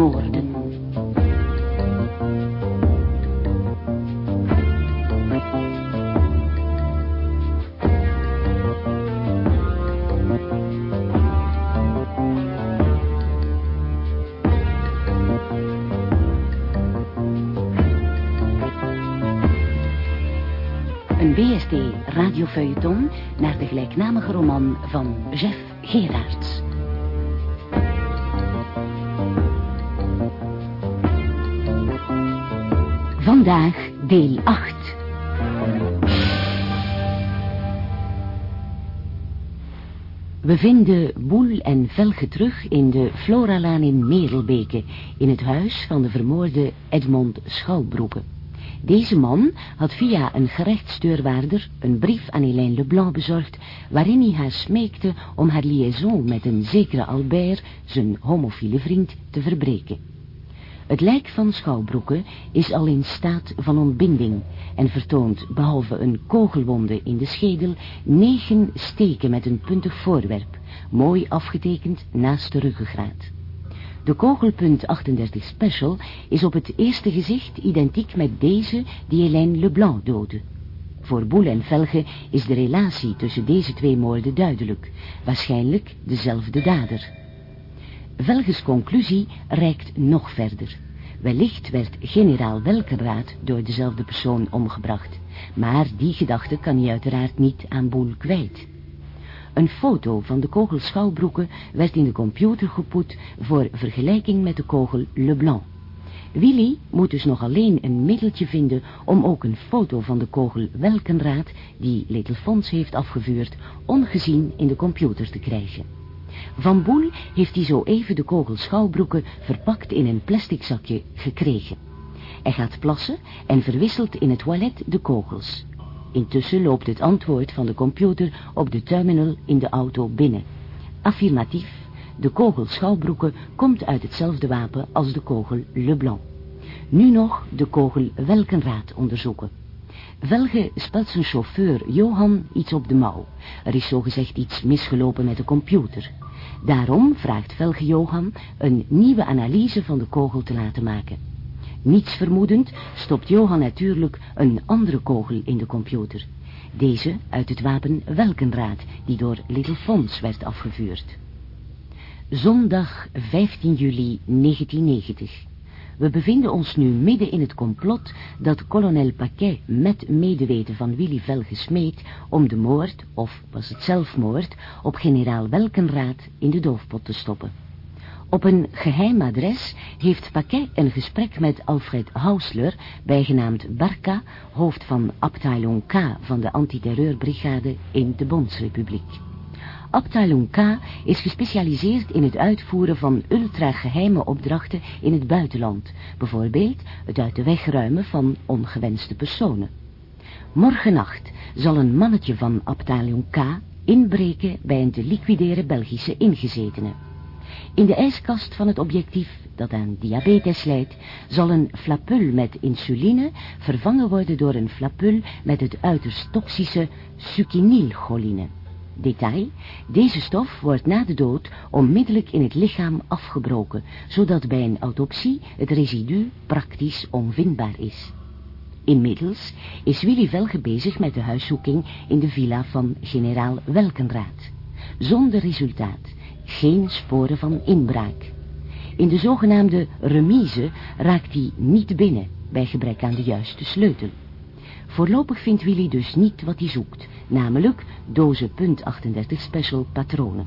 moorden. Een BST radiofeuilleton naar de gelijknamige roman van Jeff Gerards. Vandaag deel 8. We vinden Boel en Velge terug in de Floralaan in Merelbeke, in het huis van de vermoorde Edmond Schouwbroeken. Deze man had via een gerechtsdeurwaarder een brief aan Hélène Leblanc bezorgd, waarin hij haar smeekte om haar liaison met een zekere Albert, zijn homofiele vriend, te verbreken. Het lijk van Schouwbroeken is al in staat van ontbinding en vertoont, behalve een kogelwonde in de schedel, negen steken met een puntig voorwerp, mooi afgetekend naast de ruggengraat. De kogelpunt 38 Special is op het eerste gezicht identiek met deze die Hélène Leblanc doodde. Voor Boel en Velge is de relatie tussen deze twee moorden duidelijk, waarschijnlijk dezelfde dader. Velges conclusie reikt nog verder. Wellicht werd generaal Welkenraad door dezelfde persoon omgebracht, maar die gedachte kan hij uiteraard niet aan Boel kwijt. Een foto van de kogel Schouwbroeken werd in de computer gepoet voor vergelijking met de kogel Leblanc. Willy moet dus nog alleen een middeltje vinden om ook een foto van de kogel Welkenraad, die Little Fons heeft afgevuurd, ongezien in de computer te krijgen. Van Boel heeft hij zo even de kogel Schouwbroeken verpakt in een plastic zakje gekregen. Hij gaat plassen en verwisselt in het toilet de kogels. Intussen loopt het antwoord van de computer op de terminal in de auto binnen. Affirmatief, de kogel Schouwbroeken komt uit hetzelfde wapen als de kogel Leblanc. Nu nog de kogel Welkenraad onderzoeken. Velge spelt zijn chauffeur Johan iets op de mouw. Er is zogezegd iets misgelopen met de computer. Daarom vraagt Velge Johan een nieuwe analyse van de kogel te laten maken. Niets vermoedend stopt Johan natuurlijk een andere kogel in de computer. Deze uit het wapen Welkenraad, die door Little Fons werd afgevuurd. Zondag 15 juli 1990. We bevinden ons nu midden in het complot dat kolonel Paquet met medeweten van Willy Velge smeet om de moord, of was het zelfmoord, op generaal Welkenraad in de doofpot te stoppen. Op een geheim adres heeft Paquet een gesprek met Alfred Hausler, bijgenaamd Barca, hoofd van Abteilung K van de antiterreurbrigade in de Bondsrepubliek. Abteilung K is gespecialiseerd in het uitvoeren van ultrageheime opdrachten in het buitenland, bijvoorbeeld het uit de weg ruimen van ongewenste personen. Morgennacht zal een mannetje van Abteilung K inbreken bij een te liquideren Belgische ingezetene. In de ijskast van het objectief dat aan diabetes leidt, zal een flapul met insuline vervangen worden door een flapul met het uiterst toxische succinylcholine. Detail, deze stof wordt na de dood onmiddellijk in het lichaam afgebroken, zodat bij een autopsie het residu praktisch onvindbaar is. Inmiddels is Willy Velge bezig met de huiszoeking in de villa van generaal Welkenraad. Zonder resultaat, geen sporen van inbraak. In de zogenaamde remise raakt hij niet binnen, bij gebrek aan de juiste sleutel. Voorlopig vindt Willy dus niet wat hij zoekt, namelijk dozen punt 38 special patronen.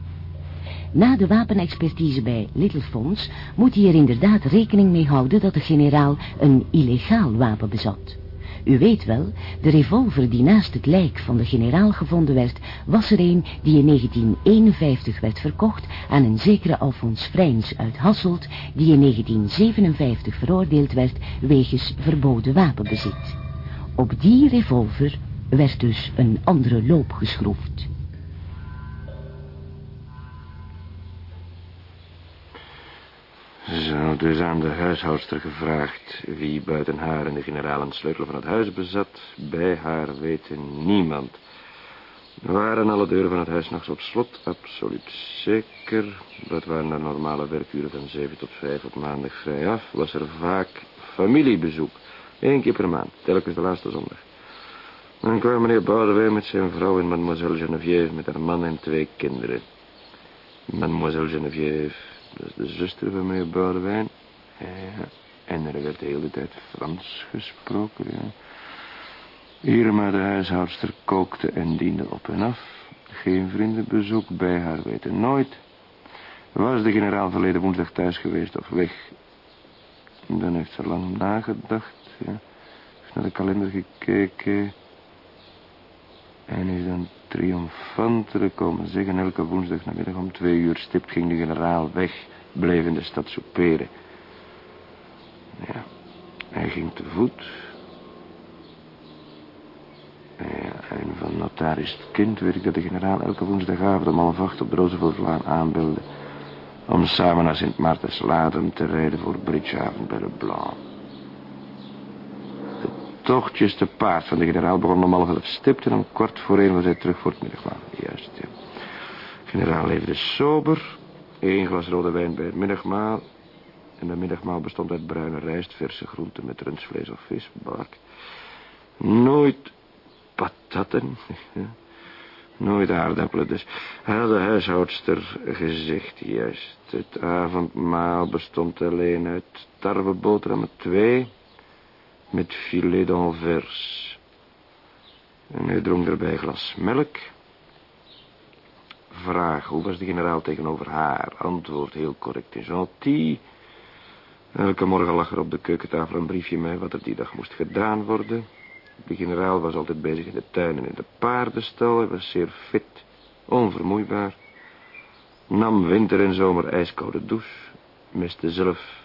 Na de wapenexpertise bij Little Fons moet hij er inderdaad rekening mee houden dat de generaal een illegaal wapen bezat. U weet wel, de revolver die naast het lijk van de generaal gevonden werd, was er een die in 1951 werd verkocht aan een zekere Alfons Vrijns uit Hasselt, die in 1957 veroordeeld werd wegens verboden wapenbezit. Op die revolver werd dus een andere loop geschroefd. Zo, dus aan de huishoudster gevraagd wie buiten haar en de generaal een sleutel van het huis bezat. Bij haar weten niemand. Waren alle deuren van het huis nog op slot? Absoluut zeker. Dat waren de normale werkuren van 7 tot 5 op maandag vrij af. Was er vaak familiebezoek. Eén keer per maand, telkens de laatste zondag. Dan kwam meneer Boudewijn met zijn vrouw en mademoiselle Geneviève met haar man en twee kinderen. Mademoiselle Geneviève, dat is de zuster van meneer Boudewijn. En er werd de hele tijd Frans gesproken, ja. Irma, de huishoudster, kookte en diende op en af. Geen vriendenbezoek bij haar weten nooit. Was de generaal verleden woensdag thuis geweest of weg? Dan heeft ze lang nagedacht, ja. Naar de kalender gekeken... En is dan triomfant komen zeggen... elke woensdag namiddag om twee uur stipt ging de generaal weg... bleef in de stad souperen. Ja, hij ging te voet. Ja, en van notaris kind weet ik dat de generaal elke woensdagavond om half acht op de Rooseveltlaan aanbelde... om samen naar Sint Maartensladen te rijden voor bridgeavond bij de Blanc tochtjes te paard van de generaal begon om half elf stipt... en om kwart voor één was hij terug voor het middagmaal. Juist, ja. Generaal leefde sober. Eén glas rode wijn bij het middagmaal. En dat middagmaal bestond uit bruine rijst, verse groenten met rundvlees of vis, bark. Nooit patatten. Nooit aardappelen dus. Had de huishoudster gezegd, juist. Het avondmaal bestond alleen uit tarweboterhammen twee met filet d'anvers. En hij dronk erbij glas melk. Vraag, hoe was de generaal tegenover haar? Antwoord, heel correct en gentil. Elke morgen lag er op de keukentafel een briefje mee wat er die dag moest gedaan worden. De generaal was altijd bezig in de tuin en in de paardenstal. Hij was zeer fit, onvermoeibaar. Nam winter en zomer ijskoude douche. Miste zelf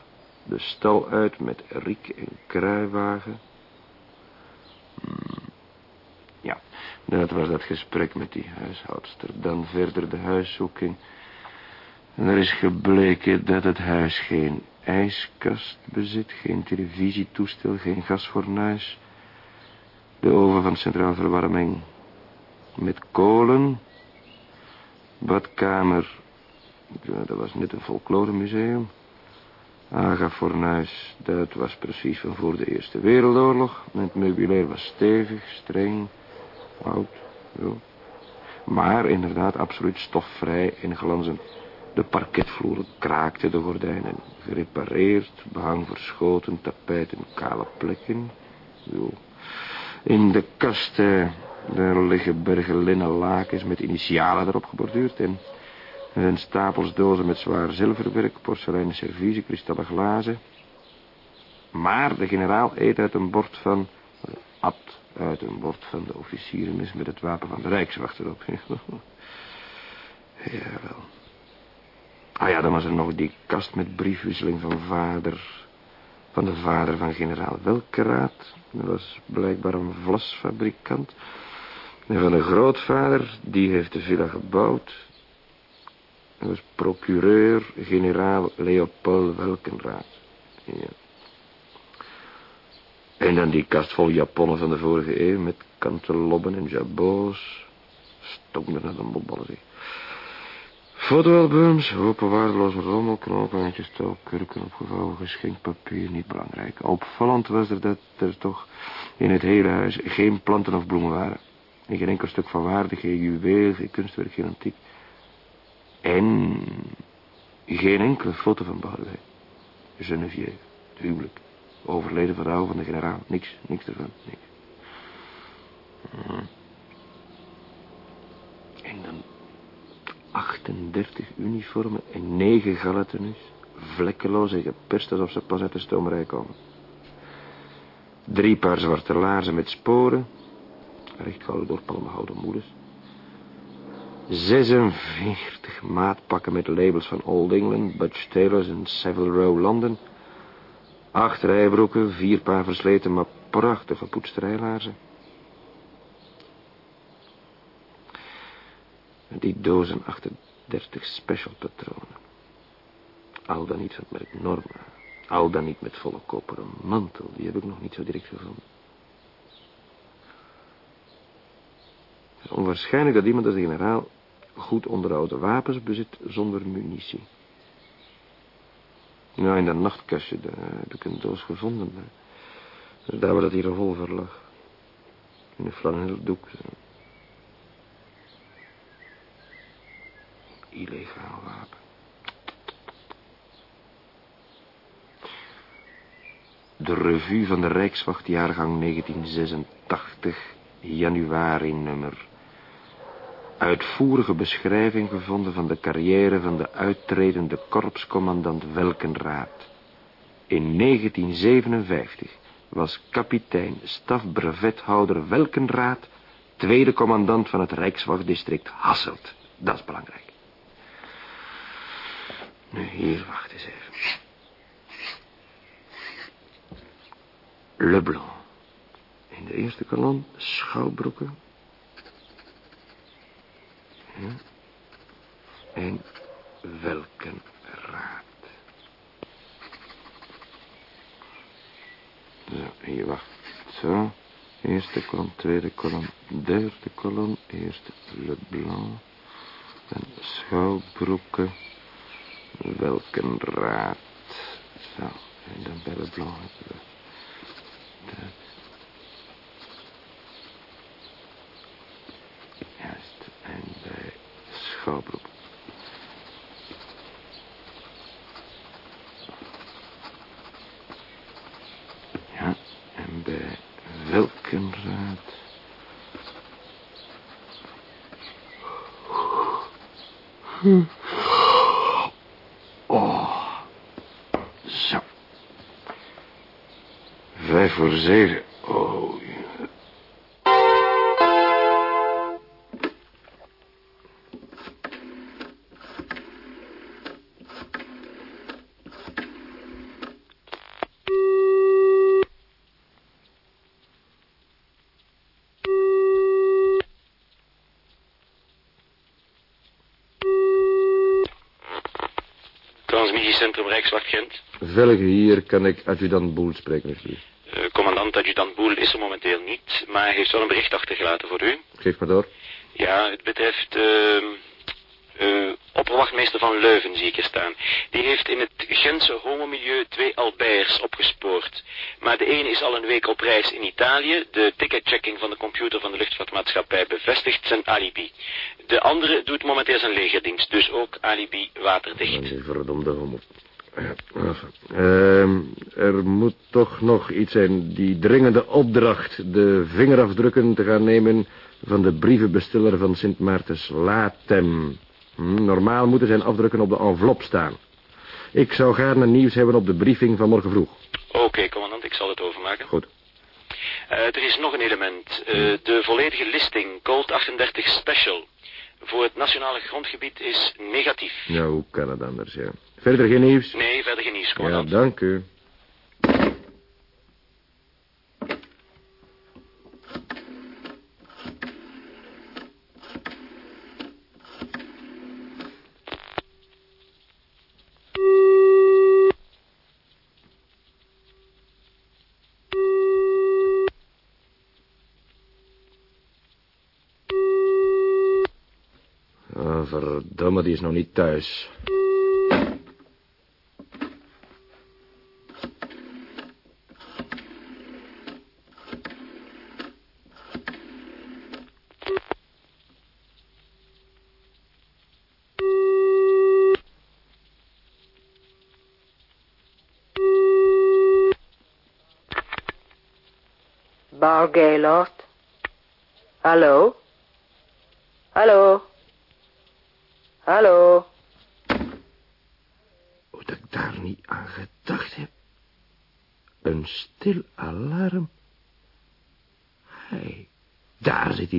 de stal uit met riek en kruiwagen. Hmm. Ja, dat was dat gesprek met die huishoudster. Dan verder de huiszoeking. En er is gebleken dat het huis geen ijskast bezit, geen televisietoestel, geen gasfornuis. De oven van centraal verwarming met kolen. Badkamer, dat was net een folkloremuseum. Aga Fornuis, dat was precies van voor de Eerste Wereldoorlog. Het meubilair was stevig, streng, oud. Maar inderdaad absoluut stofvrij en glanzend. De parketvloeren kraakten, de gordijnen gerepareerd, behang verschoten, tapijten, kale plekken. In de kasten, daar liggen bergen linnen lakens met initialen erop geborduurd en en stapels dozen met zwaar zilverwerk, porseleinen serviezen, kristallen glazen. Maar de generaal eet uit een bord van... at uit een bord van de officieren met het wapen van de Rijkswacht erop. Jawel. Ah ja, dan was er nog die kast met briefwisseling van vader... van de vader van generaal Welkeraad. Dat was blijkbaar een vlasfabrikant. En van de grootvader, die heeft de villa gebouwd... Was procureur-generaal Leopold Welkenraad. En dan die kast vol japonnen van de vorige eeuw... met kanten lobben en jabots. Stomde naar de mobballen, zeg. Fotoalbums, hopen waardeloze rommel, touw, kurken, opgevouwen geschenkpapier, niet belangrijk. Opvallend was er dat er toch in het hele huis geen planten of bloemen waren. En geen enkel stuk van waarde, geen juweel, geen kunstwerk, geen antiek. En geen enkele foto van Boudewijn. Geneviève, het huwelijk. Overleden vrouw van de generaal. Niks, niks ervan, niks. Mhm. En dan 38 uniformen en 9 galatenus. Vlekkeloos en geperst alsof ze pas uit de stomerij komen. Drie paar zwarte laarzen met sporen. Rechtgehouden door palmhouden moeders. 46 maatpakken met labels van Old England, Butch Taylors en Savile Row London. Acht rijbroeken, vier paar versleten, maar prachtige poetsterijlaarzen. En die dozen 38 special patronen. Al dan niet van het merk Norma. Al dan niet met volle koperen mantel. Die heb ik nog niet zo direct gevonden. onwaarschijnlijk dat iemand als de generaal goed onderhouden wapens bezit zonder munitie. Nou, in dat nachtkastje, heb ik een doos gevonden. Daar waar dat die revolver lag. In een flanellen doek. Illegaal wapen. De revue van de Rijkswacht, jaargang 1986, januari nummer. Uitvoerige beschrijving gevonden van de carrière van de uittredende korpscommandant Welkenraad. In 1957 was kapitein stafbrevethouder Welkenraad... tweede commandant van het Rijkswachtdistrict Hasselt. Dat is belangrijk. Nu, hier, wacht eens even. Leblanc. In de eerste kolom Schouwbroeken. Ja. En Welkenraad. Zo, hier, wacht. Zo. Eerste kolom, tweede kolom, derde kolom. Eerste Leblanc. En Schouwbroeken. Welkenraad. Zo. En dan bij Leblanc hebben we... Dat. Juist. En bij Schouwbroek. Ja, en bij Welkenraad. Oh. Zo. Vijf voor zeven. Rijkswacht Gent. Velge hier kan ik adjudant Boel spreken, alsjeblieft. Uh, commandant adjudant Boel is er momenteel niet, maar hij heeft wel een bericht achtergelaten voor u. Geef maar door. Ja, het betreft uh, uh, opperwachtmeester van Leuven, zie ik hier staan. Die heeft in het Gentse homomilieu twee Alberts opgespoord. Maar de ene is al een week op reis in Italië. De ticketchecking van de computer van de luchtvaartmaatschappij bevestigt zijn alibi. De andere doet momenteel zijn legerdienst, dus ook alibi waterdicht. Die verdomde homo. Uh, er moet toch nog iets zijn. Die dringende opdracht de vingerafdrukken te gaan nemen... van de brievenbestiller van Sint Maartens Latem. Hm, normaal moeten zijn afdrukken op de envelop staan. Ik zou gaarne nieuws hebben op de briefing van morgen vroeg. Oké, okay, commandant, ik zal het overmaken. Goed. Uh, er is nog een element. Uh, de volledige listing Colt 38 Special... voor het nationale grondgebied is negatief. Ja, hoe kan het anders, ja. Verder geen nieuws? Nee, verder geen nieuws. Ja, dank u. Oh, verdomme, die is nog niet thuis. Bar Gaylord. Hallo? Hallo? Hoe dat ik daar niet aan gedacht heb. Een stil alarm. Hé, hey, daar zit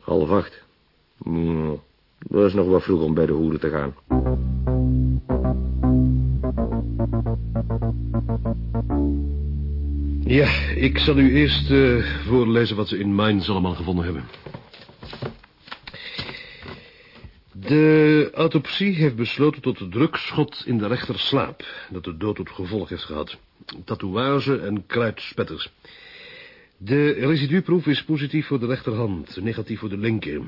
Half acht. Mm, dat is nog wel vroeg om bij de hoeren te gaan. Ja, ik zal u eerst uh, voorlezen wat ze in Mainz allemaal gevonden hebben. De autopsie heeft besloten tot een drukschot in de rechterslaap... dat de dood tot gevolg heeft gehad. Tatoeage en kruidspetters. De residuproef is positief voor de rechterhand, negatief voor de linker.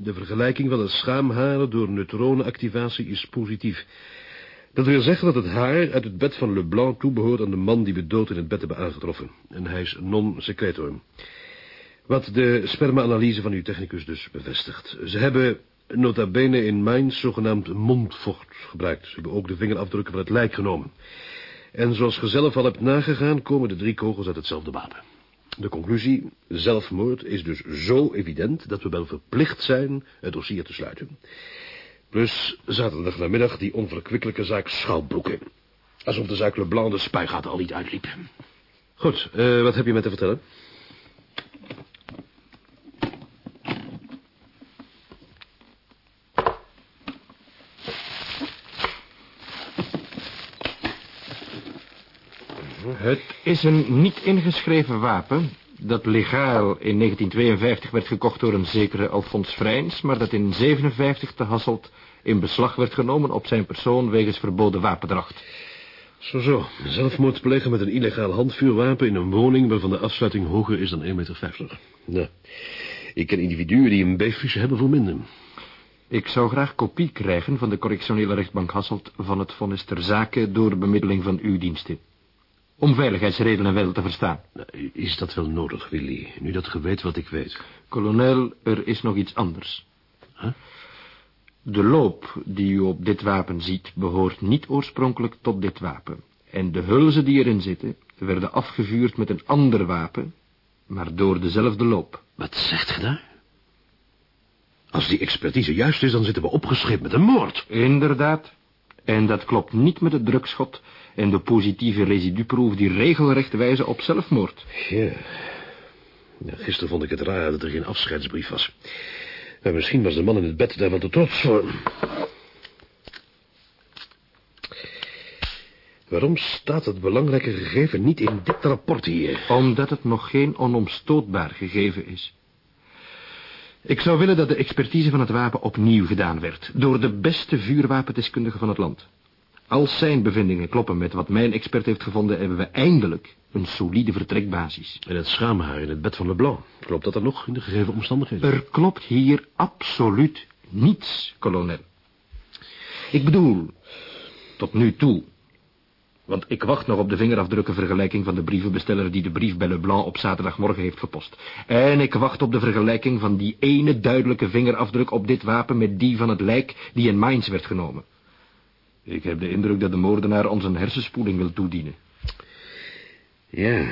De vergelijking van het schaamharen door neutronenactivatie is positief. Dat wil zeggen dat het haar uit het bed van Leblanc toebehoort aan de man die we dood in het bed hebben aangetroffen. En hij is non-secretor. Wat de sperma-analyse van uw technicus dus bevestigt. Ze hebben nota bene in Mainz zogenaamd mondvocht gebruikt. Ze hebben ook de vingerafdrukken van het lijk genomen. En zoals je zelf al hebt nagegaan, komen de drie kogels uit hetzelfde wapen. De conclusie, zelfmoord, is dus zo evident dat we wel verplicht zijn het dossier te sluiten. Plus zaterdag namiddag die onverkwikkelijke zaak Schouwbroeken. Alsof de zaak Leblanc de al niet uitliep. Goed, uh, wat heb je met te vertellen? Het is een niet ingeschreven wapen dat legaal in 1952 werd gekocht door een zekere Alfons Vrijns... maar dat in 57 te Hasselt in beslag werd genomen op zijn persoon wegens verboden wapendracht. Zo, zo. Zelfmoord plegen met een illegaal handvuurwapen in een woning waarvan de afsluiting hoger is dan 1,50 meter. Nou, ik ken individuen die een beefvisje hebben voor minder. Ik zou graag kopie krijgen van de correctionele rechtbank Hasselt van het vonnis ter zake door bemiddeling van uw diensten. Om veiligheidsredenen wel te verstaan. Is dat wel nodig, Willy, nu dat ge weet wat ik weet? Kolonel, er is nog iets anders. Huh? De loop die u op dit wapen ziet, behoort niet oorspronkelijk tot dit wapen. En de hulzen die erin zitten, werden afgevuurd met een ander wapen, maar door dezelfde loop. Wat zegt ge daar? Als die expertise juist is, dan zitten we opgeschreven met een moord. Inderdaad. En dat klopt niet met het drugschot en de positieve residuproef die regelrecht wijzen op zelfmoord. Ja. ja. Gisteren vond ik het raar dat er geen afscheidsbrief was. Maar misschien was de man in het bed daar wel te trots voor. Waarom staat het belangrijke gegeven niet in dit rapport hier? Omdat het nog geen onomstootbaar gegeven is. Ik zou willen dat de expertise van het wapen opnieuw gedaan werd... door de beste vuurwapendeskundige van het land. Als zijn bevindingen kloppen met wat mijn expert heeft gevonden... hebben we eindelijk een solide vertrekbasis. En het schaamhaar in het bed van Leblanc. Klopt dat er nog in de gegeven omstandigheden? Er klopt hier absoluut niets, kolonel. Ik bedoel, tot nu toe. Want ik wacht nog op de vingerafdrukkenvergelijking van de brievenbesteller... die de brief bij Leblanc op zaterdagmorgen heeft gepost. En ik wacht op de vergelijking van die ene duidelijke vingerafdruk op dit wapen... met die van het lijk die in Mainz werd genomen. Ik heb de indruk dat de moordenaar ons een hersenspoeling wil toedienen. Ja.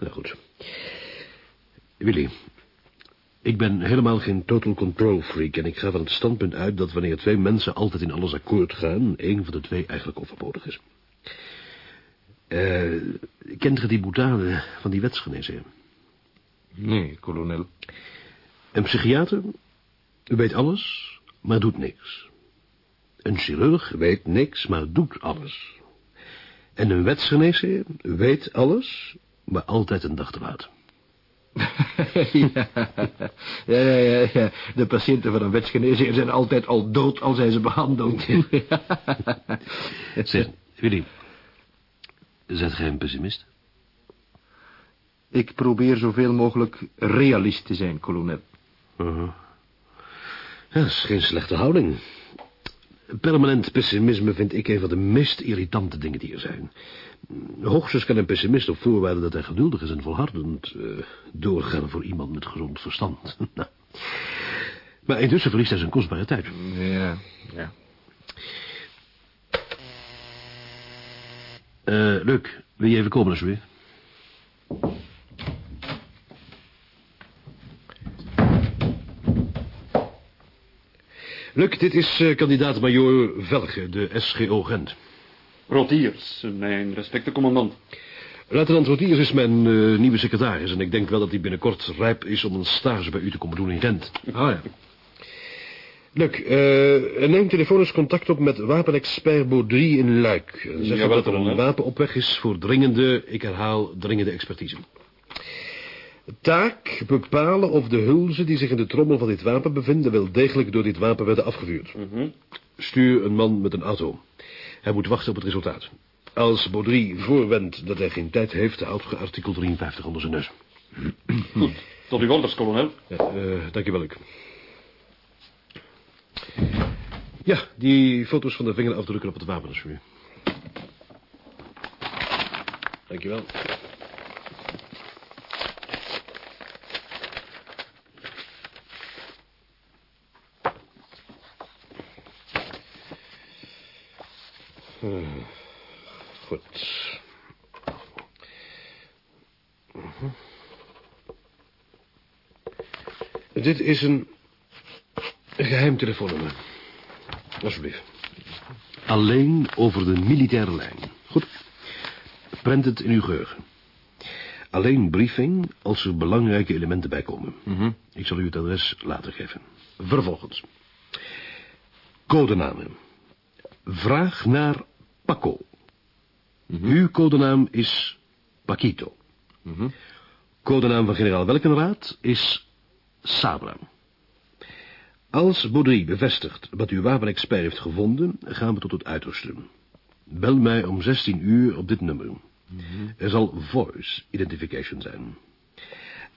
Nou goed. Willy, ik ben helemaal geen total control freak... en ik ga van het standpunt uit dat wanneer twee mensen altijd in alles akkoord gaan... één van de twee eigenlijk overbodig is. Uh, kent ge die boetade van die wetsgeneesheer? Nee, kolonel. Een psychiater weet alles, maar doet niks. Een chirurg weet niks, maar doet alles. En een wetsgeneesheer weet alles, maar altijd een dag te laat. ja. Ja, ja, ja. De patiënten van een wetsgeneesheer zijn altijd al dood als hij ze behandelt. zeg, Willy, zijt gij een pessimist? Ik probeer zoveel mogelijk realist te zijn, kolonel. Uh -huh. Ja, dat is geen slechte houding. Permanent pessimisme vind ik een van de meest irritante dingen die er zijn. Hoogstens kan een pessimist op voorwaarde dat hij geduldig is en volhardend uh, doorgaan voor iemand met gezond verstand. nou. Maar intussen verliest hij zijn kostbare tijd. Ja, ja. Uh, Luc, wil je even komen alsjeblieft? Luc, dit is uh, kandidaat-majoor Velge, de SGO Gent. Rotiers, mijn respecte commandant. Luitenant Rotiers is mijn uh, nieuwe secretaris... en ik denk wel dat hij binnenkort rijp is om een stage bij u te komen doen in Gent. Ah ja. Luc, uh, neem telefonisch contact op met wapenexpert Baudry in Luik. Zeg Ja, dat er een wapen op weg is voor dringende, ik herhaal, dringende expertise. Taak bepalen of de hulzen die zich in de trommel van dit wapen bevinden... wel degelijk door dit wapen werden afgevuurd. Mhm. Stuur een man met een auto. Hij moet wachten op het resultaat. Als Baudry voorwendt dat hij geen tijd heeft... houdt ge artikel 53 onder zijn neus. Goed. Tot uw orders, kolonel. Ja, uh, dankjewel, ik. Ja, die foto's van de vingerafdrukken op het wapen u. Dankjewel. Uh, goed. Uh -huh. Dit is een geheim telefoonnummer. Alsjeblieft. Alleen over de militaire lijn. Goed. Prent het in uw geheugen. Alleen briefing als er belangrijke elementen bij komen. Mm -hmm. Ik zal u het adres later geven. Vervolgens. Codenamen. Vraag naar Paco. Mm -hmm. Uw codenaam is Paquito. Mm -hmm. Codenaam van generaal Welkenraad is Sabra. Als Baudry bevestigt wat uw wapenexpert heeft gevonden, gaan we tot het uiterste. Bel mij om 16 uur op dit nummer. Mm -hmm. Er zal voice identification zijn.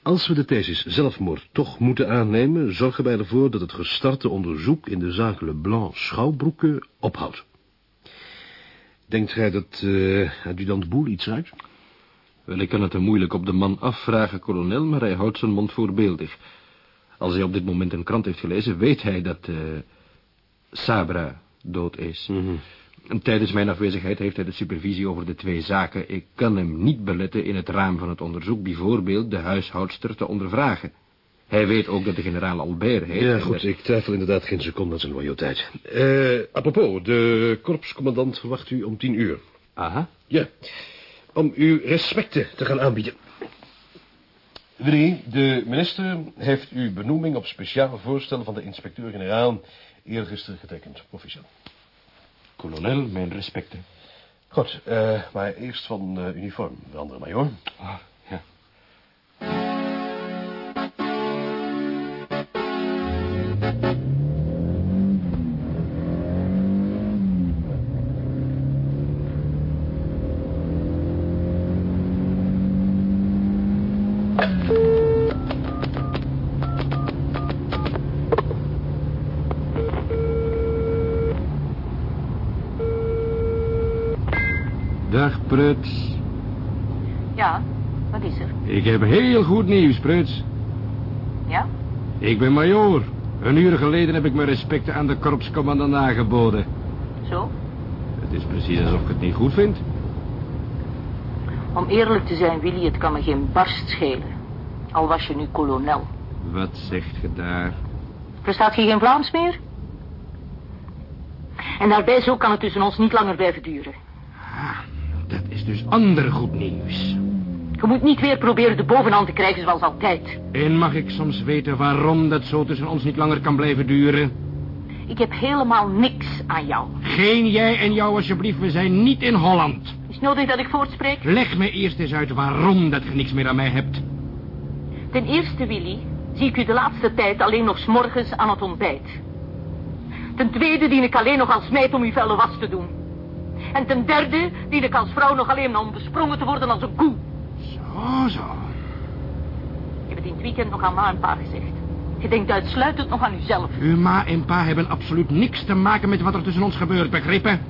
Als we de thesis zelfmoord toch moeten aannemen, zorgen wij ervoor dat het gestarte onderzoek in de zaak Leblanc Schouwbroeken ophoudt. Denkt gij dat uh, adjudant Boel iets uit? Wel, ik kan het hem moeilijk op de man afvragen, kolonel, maar hij houdt zijn mond voorbeeldig. Als hij op dit moment een krant heeft gelezen, weet hij dat uh, Sabra dood is. Mm -hmm. En tijdens mijn afwezigheid heeft hij de supervisie over de twee zaken. Ik kan hem niet beletten in het raam van het onderzoek bijvoorbeeld de huishoudster te ondervragen. Hij weet ook dat de generaal Albert heet. Ja, goed, ik twijfel inderdaad geen seconde aan zijn loyaliteit. Uh, apropos, de korpscommandant verwacht u om tien uur. Aha. Ja, om u respecten te gaan aanbieden. Willy, de minister heeft uw benoeming op speciale voorstel van de inspecteur-generaal eergisteren getekend, proficiat. Kolonel, mijn respecten. Goed, uh, maar eerst van uh, uniform, de andere majoor. Ah, Pruts. Ja, wat is er? Ik heb heel goed nieuws, Pruts. Ja? Ik ben majoor. Een uur geleden heb ik mijn respecten aan de korpscommandant aangeboden. Zo? Het is precies alsof ik het niet goed vind. Om eerlijk te zijn, Willy, het kan me geen barst schelen. Al was je nu kolonel. Wat zegt je daar? Verstaat je geen Vlaams meer? En daarbij zo kan het tussen ons niet langer blijven duren. Dus ander goed nieuws. Je moet niet weer proberen de bovenhand te krijgen zoals altijd. En mag ik soms weten waarom dat zo tussen ons niet langer kan blijven duren? Ik heb helemaal niks aan jou. Geen jij en jou alsjeblieft, we zijn niet in Holland. Is het nodig dat ik voortspreek? Leg me eerst eens uit waarom dat je niks meer aan mij hebt. Ten eerste, Willy, zie ik u de laatste tijd alleen nog 's morgens aan het ontbijt. Ten tweede dien ik alleen nog als meid om uw vuile was te doen. En ten derde dien ik als vrouw nog alleen om besprongen te worden als een koe. Zo, zo. Ik heb het in het weekend nog aan ma en pa gezegd. Je denkt uitsluitend nog aan uzelf. Uw ma en pa hebben absoluut niks te maken met wat er tussen ons gebeurt, begrepen?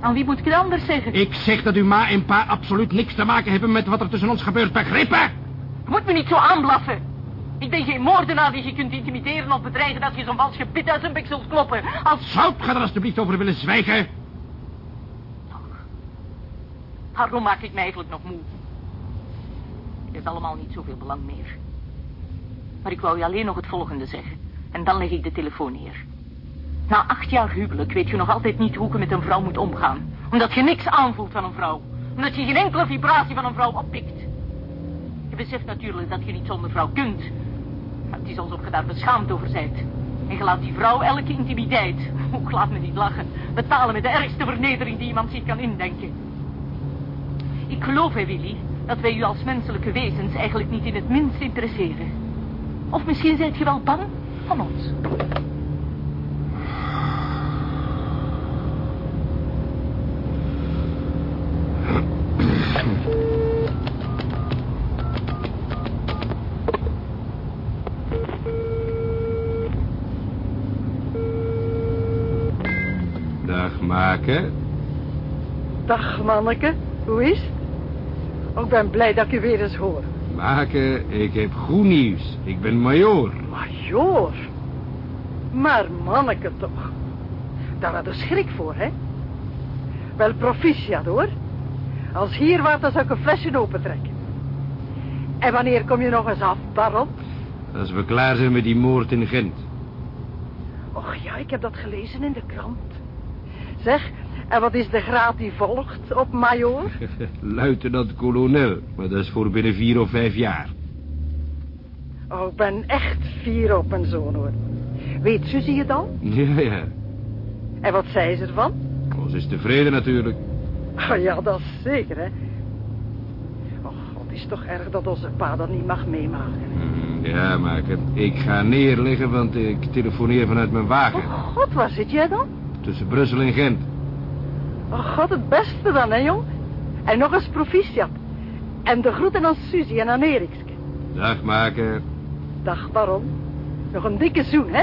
Aan wie moet ik het anders zeggen? Ik zeg dat uw ma en pa absoluut niks te maken hebben met wat er tussen ons gebeurt, begrepen? Je moet me niet zo aanblaffen. Ik ben geen moordenaar die je kunt intimideren of bedreigen als je zo'n vals gebit uit zijn bek zult kloppen. Als... Zou ga er alstublieft over willen zwijgen? Waarom maak ik me eigenlijk nog moe? Het is allemaal niet zoveel belang meer. Maar ik wou je alleen nog het volgende zeggen. En dan leg ik de telefoon neer. Na acht jaar huwelijk weet je nog altijd niet hoe je met een vrouw moet omgaan. Omdat je niks aanvoelt van een vrouw. Omdat je geen enkele vibratie van een vrouw oppikt. Je beseft natuurlijk dat je niet zonder vrouw kunt. Maar het is alsof je daar beschaamd over bent. En je laat die vrouw elke intimiteit, ook laat me niet lachen, betalen met de ergste vernedering die iemand zich kan indenken. Ik geloof, hè, Willy, dat wij u als menselijke wezens eigenlijk niet in het minst interesseren. Of misschien zijt je wel bang van ons. Dag, maken. Dag, manneke. Hoe is het? Ik ben blij dat ik je weer eens hoor. Make, ik heb goed nieuws. Ik ben majoor. Majoor? Maar manneke toch. Daar had je schrik voor, hè? Wel proficiat, hoor. Als hier wat, dan zou ik een flesje opentrekken. En wanneer kom je nog eens af, Baron? Als we klaar zijn met die moord in Gent. Och ja, ik heb dat gelezen in de krant. Zeg, en wat is de graad die volgt op majoor? Luitenant-kolonel, maar dat is voor binnen vier of vijf jaar. Oh, ik ben echt fier op mijn zoon, hoor. Weet Suzie het al? Ja, ja. En wat zei ze ervan? Ons is tevreden natuurlijk. Oh ja, dat is zeker, hè. Och, het is toch erg dat onze pa dat niet mag meemaken. Mm, Ja, Make. Ik ga neerliggen, want ik telefoneer vanuit mijn wagen. Oh god, waar zit jij dan? Tussen Brussel en Gent. Oh god, het beste dan, hè, jong? En nog eens proficiat. En de groeten aan Suzie en aan Erikske. Dag, Make. Dag, Baron. Nog een dikke zoen, hè?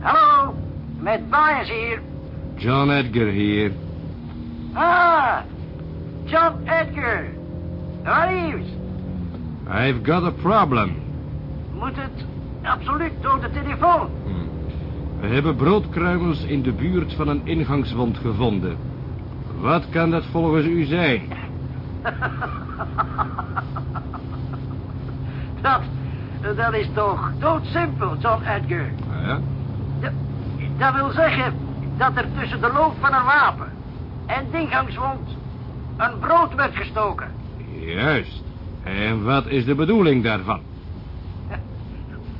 Hallo, met Byers hier. John Edgar hier. Ah, John Edgar. Is? I've got a problem. Moet het absoluut door de telefoon? We hebben broodkruimels in de buurt van een ingangswond gevonden. Wat kan dat volgens u zijn? Dat, dat is toch doodsimpel, John Edgar. Ja? Dat, dat wil zeggen dat er tussen de loop van een wapen en de ingangswond een brood werd gestoken. Juist. En wat is de bedoeling daarvan?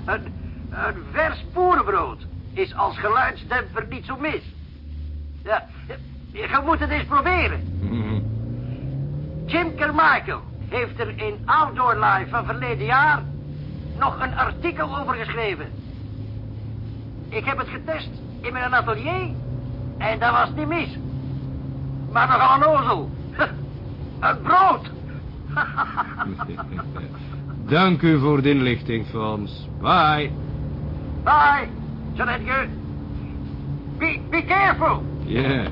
Een, een vers boerenbrood is als geluidsdemper niet zo mis. Ja, je moet het eens proberen. Jim Carmichael heeft er in Outdoor Life van verleden jaar nog een artikel over geschreven. Ik heb het getest in mijn atelier en dat was niet mis. Maar nogal een ozel. Een brood. Dank u voor de inlichting, Frans. Bye. Bye, Edgar. Be, be careful. Ja.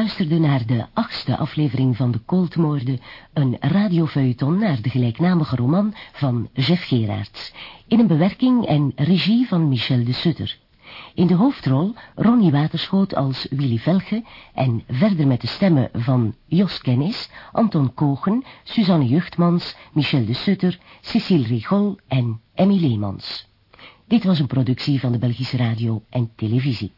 Luisterde naar de achtste aflevering van de Kooltmoorden, een radiofeuilleton naar de gelijknamige roman van Jeff Gerards, in een bewerking en regie van Michel de Sutter. In de hoofdrol Ronnie Waterschoot als Willy Velge en verder met de stemmen van Jos Kennis, Anton Kogen, Suzanne Juchtmans, Michel de Sutter, Cécile Rigol en Emmy Leemans. Dit was een productie van de Belgische Radio en Televisie.